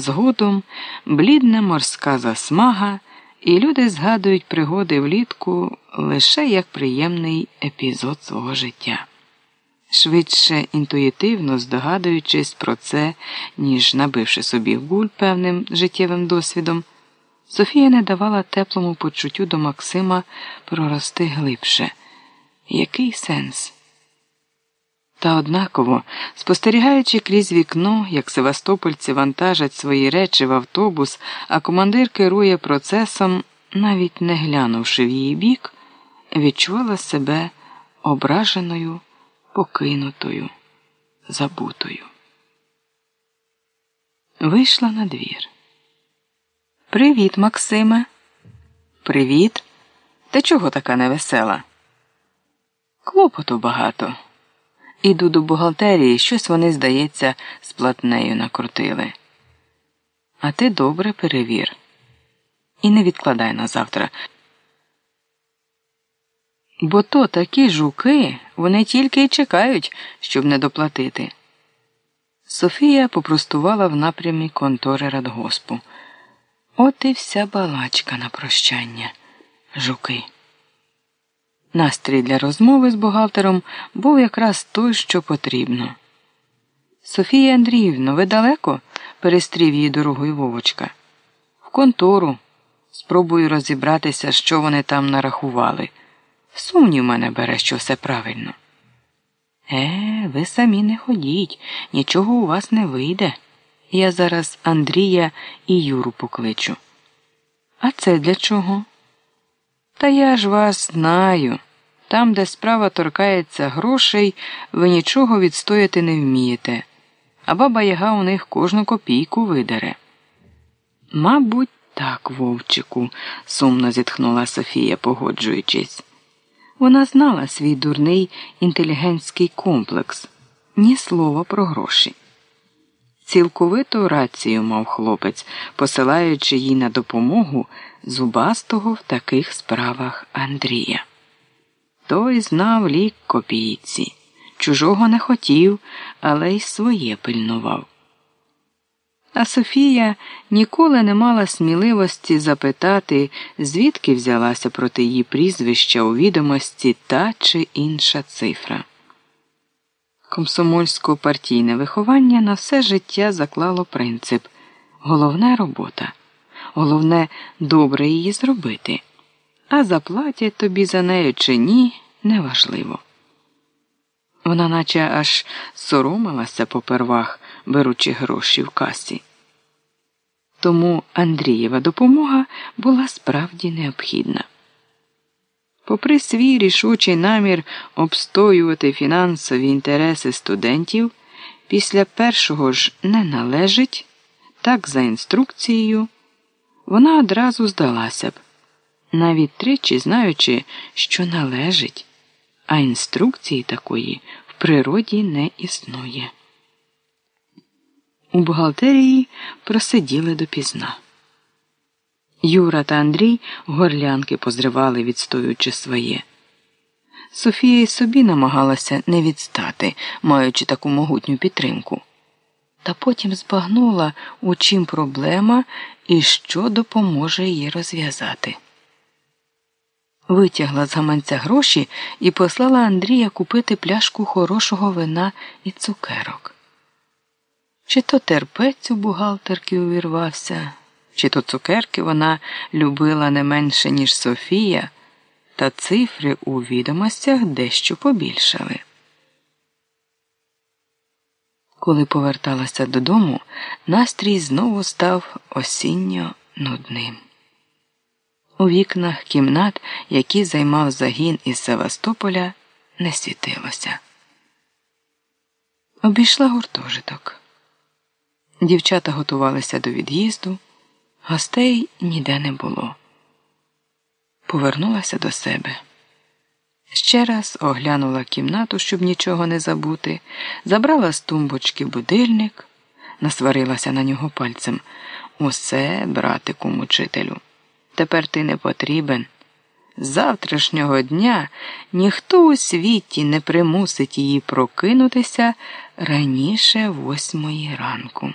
згодом блідна морська засмага, і люди згадують пригоди влітку лише як приємний епізод свого життя. Швидше інтуїтивно здогадуючись про це, ніж набивши собі гуль певним життєвим досвідом, Софія не давала теплому почуттю до Максима прорости глибше. Який сенс? Та однаково, спостерігаючи крізь вікно, як севастопольці вантажать свої речі в автобус, а командир керує процесом, навіть не глянувши в її бік, відчувала себе ображеною, покинутою, забутою. Вийшла на двір. Привіт, Максиме. Привіт. Ти чого така невесела? Клопоту багато. Іду до бухгалтерії, щось вони, здається, з платнею накрутили. А ти добре перевір. І не відкладай на завтра. Бо то такі жуки, вони тільки й чекають, щоб не доплатити. Софія попростувала в напрямі контори радгоспу. От і вся балачка на прощання. Жуки. Настрій для розмови з бухгалтером був якраз той, що потрібно. Софія Андріївна, ви далеко? перестрів її дорогою Вовочка. В контору. Спробую розібратися, що вони там нарахували. Сумнів мене бере, що все правильно. Е, ви самі не ходіть, нічого у вас не вийде. Я зараз Андрія і Юру покличу. А це для чого? Та я ж вас знаю. Там, де справа торкається грошей, ви нічого відстояти не вмієте, а баба яга у них кожну копійку видере. Мабуть, так, вовчику, сумно зітхнула Софія, погоджуючись. Вона знала свій дурний інтелігентський комплекс, ні слова про гроші. Цілковиту рацію мав хлопець, посилаючи їй на допомогу зубастого в таких справах Андрія. Той знав лік копійці, чужого не хотів, але й своє пильнував. А Софія ніколи не мала сміливості запитати, звідки взялася проти її прізвища у відомості та чи інша цифра. Комсомольсько партійне виховання на все життя заклало принцип головне робота, головне добре її зробити, а заплатять тобі за нею чи ні, неважливо. Вона наче аж соромилася попервах, беручи гроші в касі. Тому Андрієва допомога була справді необхідна. Попри свій рішучий намір обстоювати фінансові інтереси студентів, після першого ж не належить, так за інструкцією, вона одразу здалася б, навіть тричі знаючи, що належить, а інструкції такої в природі не існує. У бухгалтерії просиділи допізна. Юра та Андрій горлянки позривали, відстоюючи своє. Софія й собі намагалася не відстати, маючи таку могутню підтримку. Та потім збагнула, у чим проблема і що допоможе їй розв'язати. Витягла з гаманця гроші і послала Андрія купити пляшку хорошого вина і цукерок. Чи то терпець у бухгалтерки увірвався, чи то цукерки вона любила не менше, ніж Софія, та цифри у відомостях дещо побільшали. Коли поверталася додому, настрій знову став осінньо нудним. У вікнах кімнат, які займав загін із Севастополя, не світилося. Обійшла гуртожиток. Дівчата готувалися до від'їзду, гостей ніде не було. Повернулася до себе. Ще раз оглянула кімнату, щоб нічого не забути, забрала з тумбочки будильник, насварилася на нього пальцем. Усе, братику мучителю, тепер ти не потрібен. З завтрашнього дня ніхто у світі не примусить її прокинутися раніше восьмої ранку.